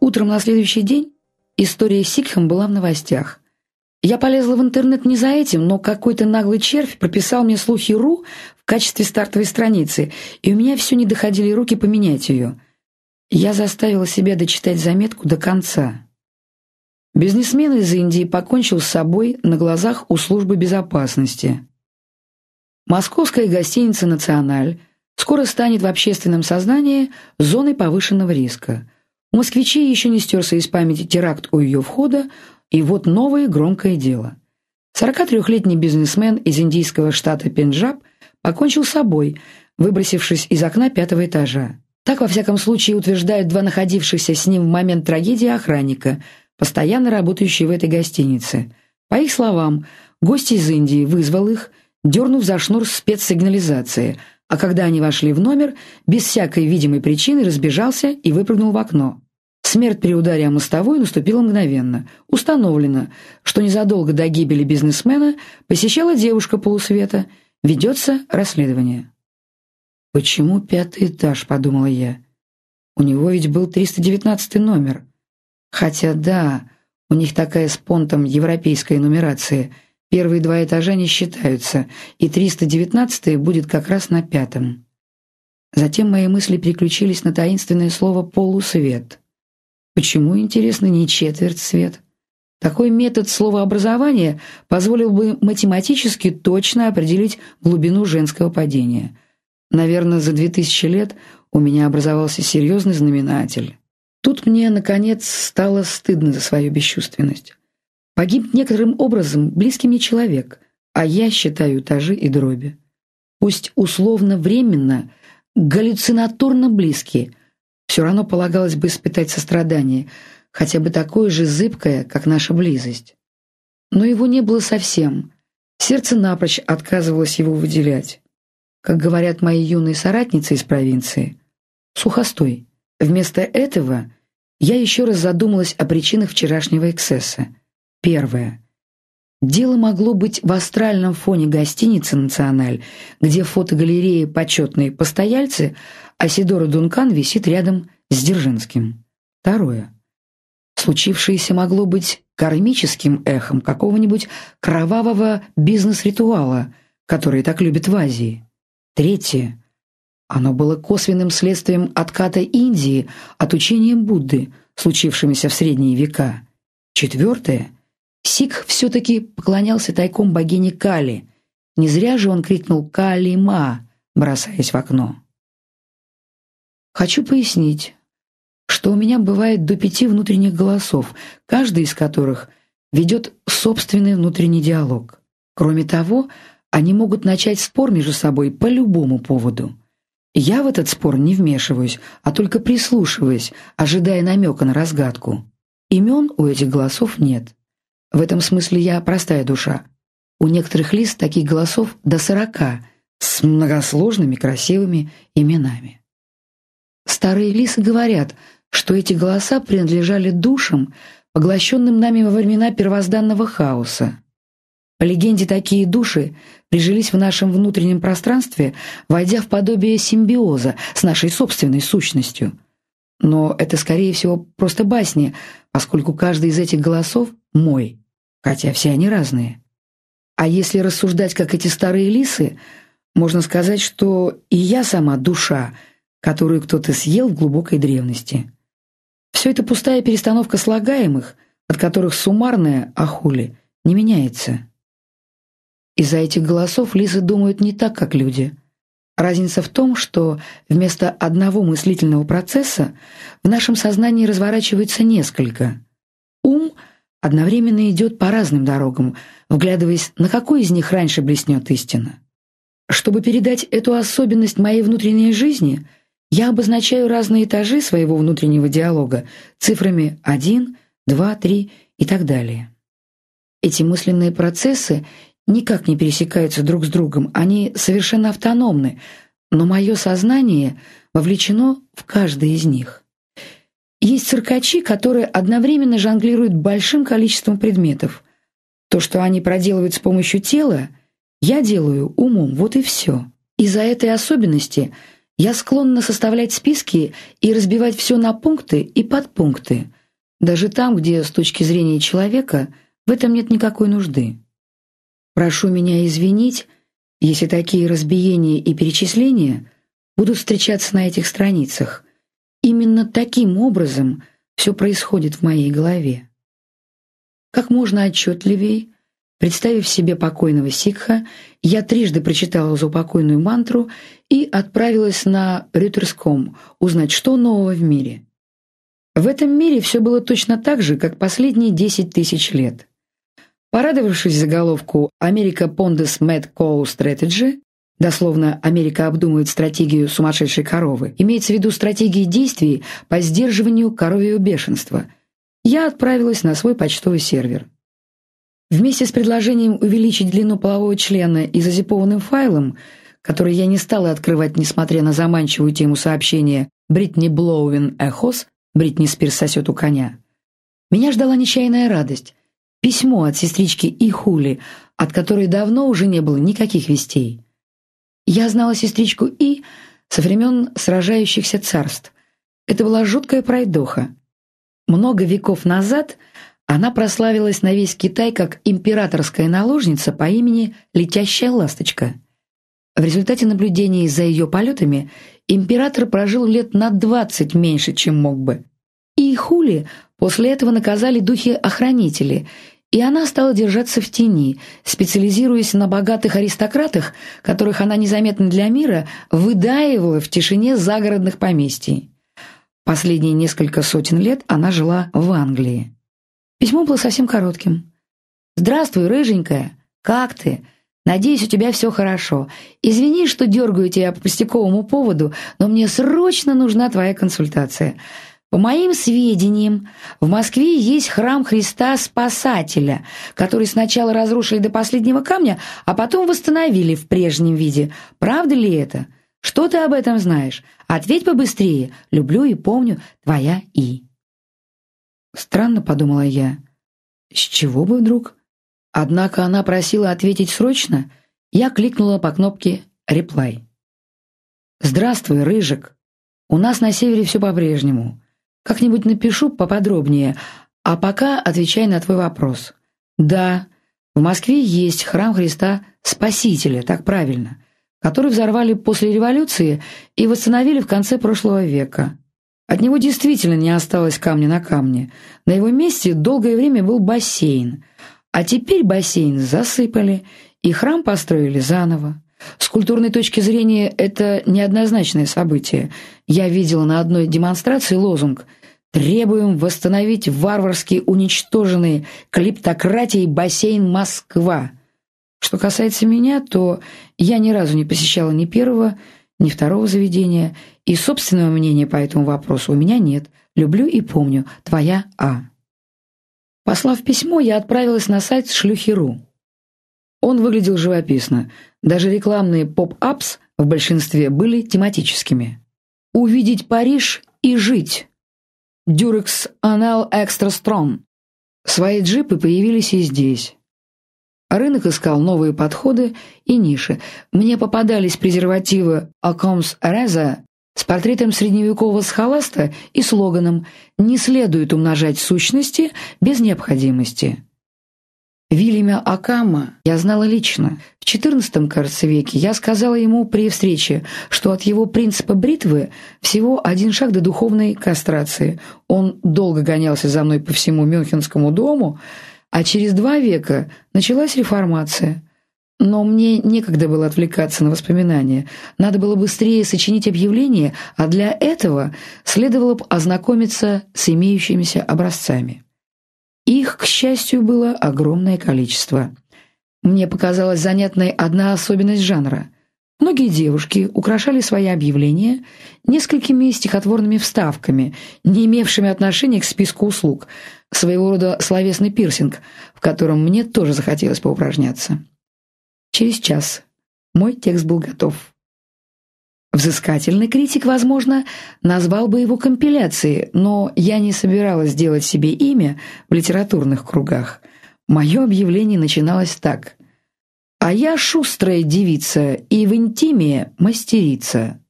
Утром на следующий день история с Сикхом была в новостях. Я полезла в интернет не за этим, но какой-то наглый червь прописал мне слухи РУ в качестве стартовой страницы, и у меня все не доходили руки поменять ее. Я заставила себя дочитать заметку до конца. Бизнесмен из Индии покончил с собой на глазах у службы безопасности. Московская гостиница «Националь» скоро станет в общественном сознании зоной повышенного риска. У москвичей еще не стерся из памяти теракт у ее входа, и вот новое громкое дело. 43-летний бизнесмен из индийского штата Пенджаб покончил с собой, выбросившись из окна пятого этажа. Так, во всяком случае, утверждают два находившихся с ним в момент трагедии охранника, постоянно работающие в этой гостинице. По их словам, гость из Индии вызвал их, дернув за шнур спецсигнализации, а когда они вошли в номер, без всякой видимой причины разбежался и выпрыгнул в окно. Смерть при ударе о мостовую наступила мгновенно. Установлено, что незадолго до гибели бизнесмена посещала девушка полусвета. Ведется расследование. «Почему пятый этаж?» — подумала я. «У него ведь был 319 номер. Хотя да, у них такая с понтом европейская нумерация. Первые два этажа не считаются, и 319 будет как раз на пятом». Затем мои мысли переключились на таинственное слово «полусвет». Почему, интересно, не четверть свет? Такой метод словообразования позволил бы математически точно определить глубину женского падения. Наверное, за две тысячи лет у меня образовался серьезный знаменатель. Тут мне, наконец, стало стыдно за свою бесчувственность. Погиб некоторым образом близкий мне человек, а я считаю этажи и дроби. Пусть условно-временно, галлюцинаторно близкие, все равно полагалось бы испытать сострадание, хотя бы такое же зыбкое, как наша близость. Но его не было совсем. Сердце напрочь отказывалось его выделять. Как говорят мои юные соратницы из провинции, сухостой. Вместо этого я еще раз задумалась о причинах вчерашнего эксцесса. Первое. Дело могло быть в астральном фоне гостиницы «Националь», где в фотогалерее «Почетные постояльцы» Асидора Дункан висит рядом с Дзержинским. Второе. Случившееся могло быть кармическим эхом какого-нибудь кровавого бизнес-ритуала, который так любят в Азии. Третье. Оно было косвенным следствием отката Индии от учения Будды, случившимися в средние века. Четвертое. Сикх все-таки поклонялся тайком богине Кали. Не зря же он крикнул «Кали-ма», бросаясь в окно. Хочу пояснить, что у меня бывает до пяти внутренних голосов, каждый из которых ведет собственный внутренний диалог. Кроме того, они могут начать спор между собой по любому поводу. Я в этот спор не вмешиваюсь, а только прислушиваюсь, ожидая намека на разгадку. Имен у этих голосов нет. В этом смысле я простая душа. У некоторых лист таких голосов до сорока, с многосложными красивыми именами. Старые лисы говорят, что эти голоса принадлежали душам, поглощенным нами во времена первозданного хаоса. По легенде, такие души прижились в нашем внутреннем пространстве, войдя в подобие симбиоза с нашей собственной сущностью. Но это, скорее всего, просто басни, поскольку каждый из этих голосов мой, хотя все они разные. А если рассуждать, как эти старые лисы, можно сказать, что и я сама душа — которую кто-то съел в глубокой древности. Все это пустая перестановка слагаемых, от которых суммарное «ахули» не меняется. Из-за этих голосов лисы думают не так, как люди. Разница в том, что вместо одного мыслительного процесса в нашем сознании разворачивается несколько. Одновременно идет по разным дорогам, вглядываясь, на какой из них раньше блеснет истина. Чтобы передать эту особенность моей внутренней жизни – я обозначаю разные этажи своего внутреннего диалога цифрами 1, 2, 3 и так далее. Эти мысленные процессы никак не пересекаются друг с другом, они совершенно автономны, но мое сознание вовлечено в каждый из них. Есть циркачи, которые одновременно жонглируют большим количеством предметов. То, что они проделывают с помощью тела, я делаю умом, вот и все. Из-за этой особенности я склонна составлять списки и разбивать все на пункты и подпункты, даже там, где с точки зрения человека в этом нет никакой нужды. Прошу меня извинить, если такие разбиения и перечисления будут встречаться на этих страницах. Именно таким образом все происходит в моей голове. Как можно отчетливее, представив себе покойного сикха, я трижды прочитала заупокойную мантру и отправилась на Рютерском узнать, что нового в мире. В этом мире все было точно так же, как последние десять тысяч лет. Порадовавшись заголовку «Америка Pondes Mad Cow Strategy», дословно «Америка обдумывает стратегию сумасшедшей коровы», имеется в виду стратегии действий по сдерживанию коровьего бешенства, я отправилась на свой почтовый сервер. Вместе с предложением увеличить длину полового члена и зазипованным файлом, который я не стала открывать, несмотря на заманчивую тему сообщения «Бритни Блоуин Эхос», «Бритни Спирс сосет у коня», меня ждала нечаянная радость. Письмо от сестрички Ихули, от которой давно уже не было никаких вестей. Я знала сестричку И со времен сражающихся царств. Это была жуткая пройдоха. Много веков назад она прославилась на весь Китай как императорская наложница по имени Летящая ласточка. В результате наблюдений за ее полетами император прожил лет на двадцать меньше, чем мог бы. И Хули после этого наказали духи-охранители, и она стала держаться в тени, специализируясь на богатых аристократах, которых она незаметно для мира выдаивала в тишине загородных поместий. Последние несколько сотен лет она жила в Англии. Письмо было совсем коротким. «Здравствуй, рыженькая. Как ты? Надеюсь, у тебя все хорошо. Извини, что дергаю тебя по пустяковому поводу, но мне срочно нужна твоя консультация. По моим сведениям, в Москве есть храм Христа Спасателя, который сначала разрушили до последнего камня, а потом восстановили в прежнем виде. Правда ли это? Что ты об этом знаешь? Ответь побыстрее. Люблю и помню. Твоя И. Странно, подумала я. С чего бы вдруг? Однако она просила ответить срочно. Я кликнула по кнопке «Реплай». «Здравствуй, Рыжик. У нас на севере все по-прежнему. Как-нибудь напишу поподробнее, а пока отвечай на твой вопрос. Да, в Москве есть храм Христа Спасителя, так правильно, который взорвали после революции и восстановили в конце прошлого века. От него действительно не осталось камня на камне. На его месте долгое время был бассейн, а теперь бассейн засыпали и храм построили заново. С культурной точки зрения это неоднозначное событие. Я видела на одной демонстрации лозунг «Требуем восстановить варварски уничтоженный клиптократией бассейн Москва». Что касается меня, то я ни разу не посещала ни первого, ни второго заведения, и собственного мнения по этому вопросу у меня нет. Люблю и помню. Твоя А. Послав письмо, я отправилась на сайт Шлюхи.ру. Он выглядел живописно. Даже рекламные поп-апс в большинстве были тематическими. «Увидеть Париж и жить». «Дюрекс Анал Экстра Строн». Свои джипы появились и здесь. Рынок искал новые подходы и ниши. Мне попадались презервативы «Акомс Реза» с портретом средневекового схоласта и слоганом «Не следует умножать сущности без необходимости». Вильяма Акама я знала лично. В XIV, кажется, веке я сказала ему при встрече, что от его принципа бритвы всего один шаг до духовной кастрации. Он долго гонялся за мной по всему Мюнхенскому дому, а через два века началась реформация. Но мне некогда было отвлекаться на воспоминания. Надо было быстрее сочинить объявление, а для этого следовало бы ознакомиться с имеющимися образцами. Их, к счастью, было огромное количество. Мне показалась занятной одна особенность жанра. Многие девушки украшали свои объявления несколькими стихотворными вставками, не имевшими отношения к списку услуг, своего рода словесный пирсинг, в котором мне тоже захотелось поупражняться. Через час мой текст был готов. Взыскательный критик, возможно, назвал бы его компиляцией, но я не собиралась делать себе имя в литературных кругах. Мое объявление начиналось так. А я шустрая девица и в интиме мастерица.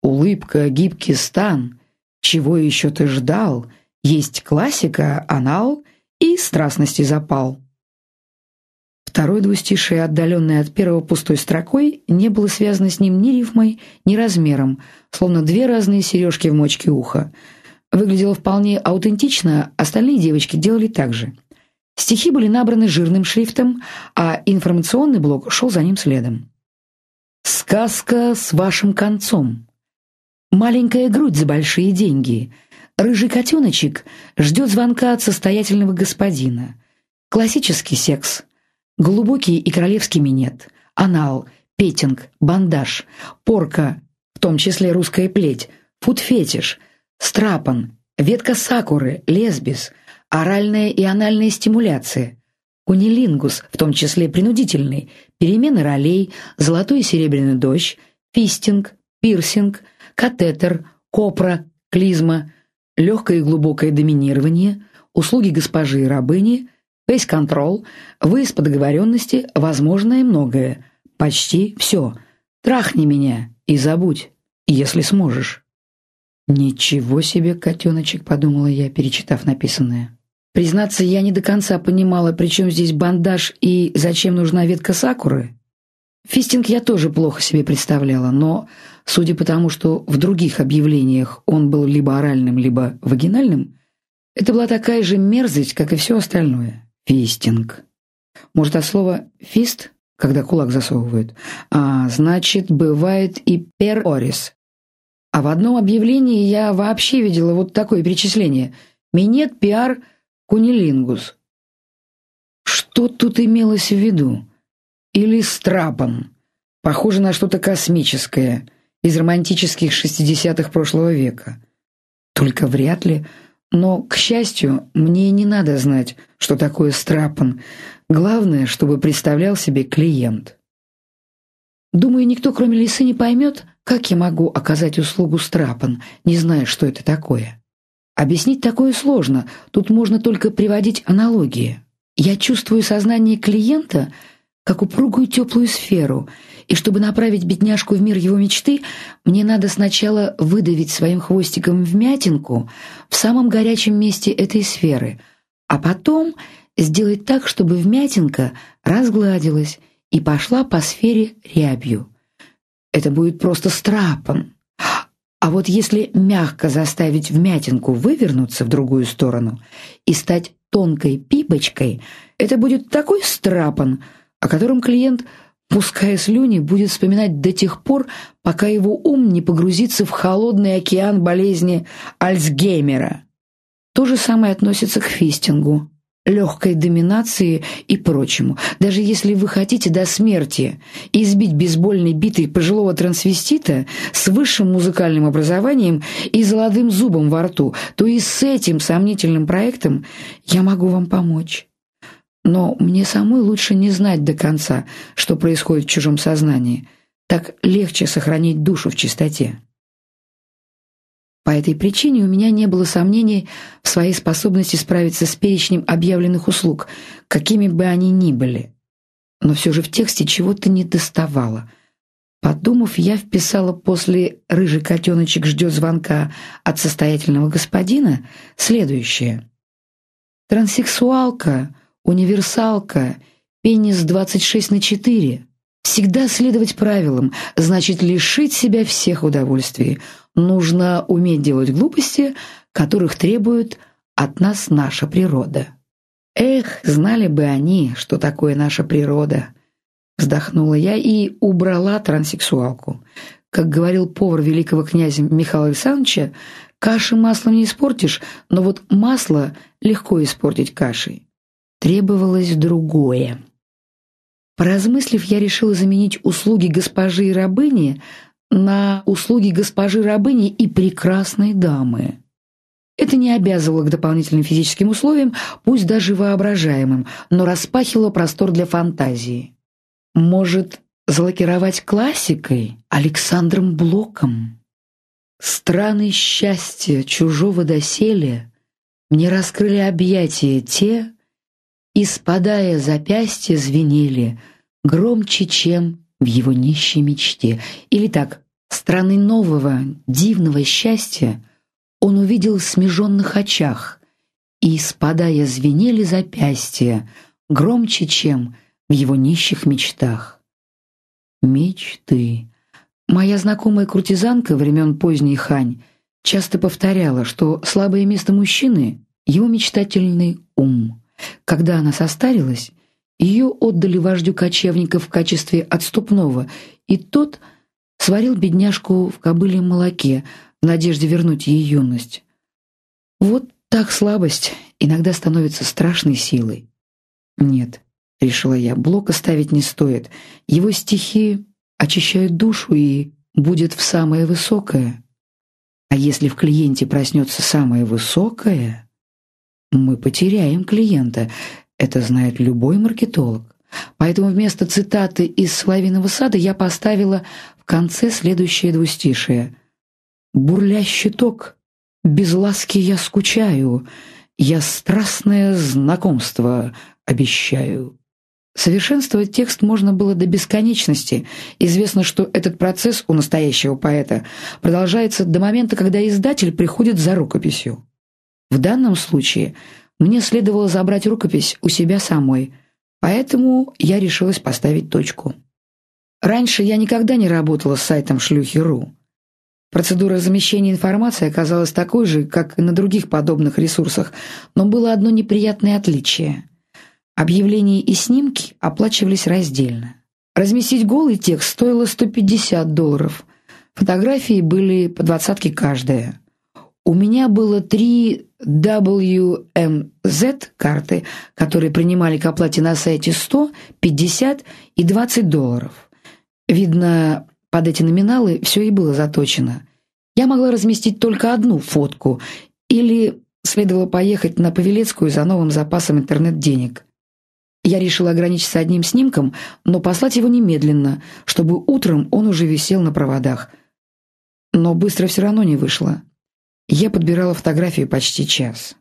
Улыбка, гибкий стан. Чего еще ты ждал? Есть классика, анал и страстности запал. Второй двустишие, отдаленное от первого пустой строкой, не было связано с ним ни рифмой, ни размером, словно две разные сережки в мочке уха. Выглядело вполне аутентично, остальные девочки делали так же. Стихи были набраны жирным шрифтом, а информационный блок шел за ним следом. «Сказка с вашим концом. Маленькая грудь за большие деньги. Рыжий котеночек ждет звонка от состоятельного господина. Классический секс – Глубокий и королевский минет, анал, петинг, бандаж, порка, в том числе русская плеть, фуд-фетиш, страпан, ветка сакуры, лесбис, оральная и анальная стимуляция, кунилингус, в том числе принудительный, перемены ролей, золотой и серебряный дождь, фистинг, пирсинг, катетер, копра, клизма, легкое и глубокое доминирование, услуги госпожи и рабыни – Фейс-контрол, выезд по договоренности, возможное многое. Почти все. Трахни меня и забудь, если сможешь. «Ничего себе, котеночек», — подумала я, перечитав написанное. Признаться, я не до конца понимала, при чем здесь бандаж и зачем нужна ветка сакуры. Фистинг я тоже плохо себе представляла, но, судя по тому, что в других объявлениях он был либо оральным, либо вагинальным, это была такая же мерзость, как и все остальное. Фистинг. Может, от слова «фист», когда кулак засовывают? А, значит, бывает и перорис. А в одном объявлении я вообще видела вот такое перечисление. Минет пиар кунилингус. Что тут имелось в виду? Или страпан? Похоже на что-то космическое из романтических шестидесятых прошлого века. Только вряд ли но, к счастью, мне не надо знать, что такое страпан. Главное, чтобы представлял себе клиент. Думаю, никто, кроме Лисы, не поймет, как я могу оказать услугу страпан, не зная, что это такое. Объяснить такое сложно, тут можно только приводить аналогии. Я чувствую сознание клиента как упругую теплую сферу — и чтобы направить бедняжку в мир его мечты, мне надо сначала выдавить своим хвостиком вмятинку в самом горячем месте этой сферы, а потом сделать так, чтобы вмятинка разгладилась и пошла по сфере рябью. Это будет просто страпом. А вот если мягко заставить вмятинку вывернуться в другую сторону и стать тонкой пипочкой, это будет такой страпан, о котором клиент – пуская слюни, будет вспоминать до тех пор, пока его ум не погрузится в холодный океан болезни Альцгеймера. То же самое относится к фистингу, легкой доминации и прочему. Даже если вы хотите до смерти избить бейсбольной битой пожилого трансвестита с высшим музыкальным образованием и золотым зубом во рту, то и с этим сомнительным проектом я могу вам помочь. Но мне самой лучше не знать до конца, что происходит в чужом сознании. Так легче сохранить душу в чистоте. По этой причине у меня не было сомнений в своей способности справиться с перечнем объявленных услуг, какими бы они ни были. Но все же в тексте чего-то не доставало. Подумав, я вписала после «рыжий котеночек ждет звонка от состоятельного господина» следующее. «Транссексуалка Универсалка, пенис 26 на 4. Всегда следовать правилам, значит лишить себя всех удовольствий. Нужно уметь делать глупости, которых требует от нас наша природа. Эх, знали бы они, что такое наша природа. Вздохнула я и убрала транссексуалку. Как говорил повар великого князя Михаила Александровича, каши маслом не испортишь, но вот масло легко испортить кашей требовалось другое. Поразмыслив, я решила заменить услуги госпожи и рабыни на услуги госпожи рабыни и прекрасной дамы. Это не обязывало к дополнительным физическим условиям, пусть даже воображаемым, но распахивало простор для фантазии. Может, залакировать классикой Александром Блоком? Страны счастья чужого доселия мне раскрыли объятия те, и, спадая запястья, звенели громче, чем в его нищей мечте. Или так, страны нового, дивного счастья он увидел в смеженных очах, и, спадая, звенели запястья, громче, чем в его нищих мечтах. Мечты. Моя знакомая куртизанка времен поздней Хань часто повторяла, что слабое место мужчины — его мечтательный ум. Когда она состарилась, ее отдали вождю кочевников в качестве отступного, и тот сварил бедняжку в кобыльем молоке в надежде вернуть ей юность. Вот так слабость иногда становится страшной силой. Нет, решила я, блок оставить не стоит. Его стихи очищают душу и будет в самое высокое. А если в клиенте проснется самое высокое, мы потеряем клиента. Это знает любой маркетолог. Поэтому вместо цитаты из «Соловиного сада» я поставила в конце следующее двустишее. «Бурлящий ток, без ласки я скучаю, я страстное знакомство обещаю». Совершенствовать текст можно было до бесконечности. Известно, что этот процесс у настоящего поэта продолжается до момента, когда издатель приходит за рукописью. В данном случае мне следовало забрать рукопись у себя самой, поэтому я решилась поставить точку. Раньше я никогда не работала с сайтом шлюхи.ру. Процедура замещения информации оказалась такой же, как и на других подобных ресурсах, но было одно неприятное отличие. Объявления и снимки оплачивались раздельно. Разместить голый текст стоило 150 долларов. Фотографии были по двадцатке каждая. У меня было три WMZ карты, которые принимали к оплате на сайте 100, 50 и 20 долларов. Видно, под эти номиналы все и было заточено. Я могла разместить только одну фотку или следовало поехать на Павелецкую за новым запасом интернет-денег. Я решила ограничиться одним снимком, но послать его немедленно, чтобы утром он уже висел на проводах. Но быстро все равно не вышло. Я подбирала фотографии почти час.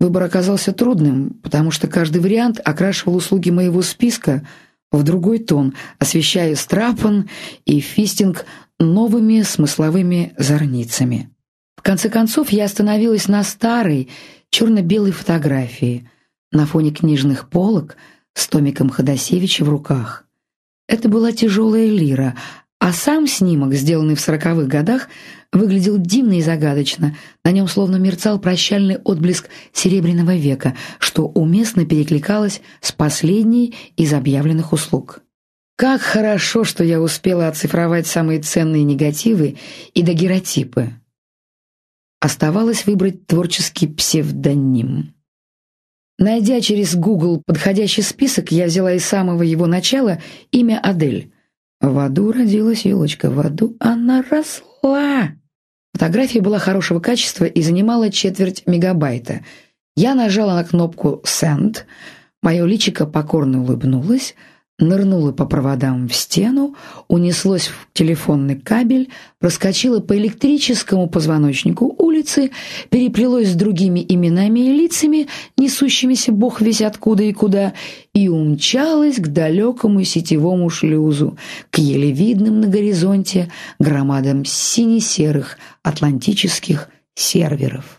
Выбор оказался трудным, потому что каждый вариант окрашивал услуги моего списка в другой тон, освещая страпан и фистинг новыми смысловыми зорницами. В конце концов, я остановилась на старой черно-белой фотографии на фоне книжных полок с томиком Ходосевича в руках. Это была тяжелая лира, а сам снимок, сделанный в сороковых годах, выглядел дивно и загадочно. На нем словно мерцал прощальный отблеск Серебряного века, что уместно перекликалось с последней из объявленных услуг. Как хорошо, что я успела оцифровать самые ценные негативы и дагеротипы. Оставалось выбрать творческий псевдоним. Найдя через Google подходящий список, я взяла из самого его начала имя Адель. В аду родилась елочка, в аду она росла. Фотография была хорошего качества и занимала четверть мегабайта. Я нажала на кнопку «Send», мое личико покорно улыбнулось, нырнуло по проводам в стену, унеслось в телефонный кабель, проскочило по электрическому позвоночнику улицы, переплелось с другими именами и лицами, несущимися бог весь откуда и куда, и умчалось к далекому сетевому шлюзу, к еле видным на горизонте громадам сине-серых атлантических серверов.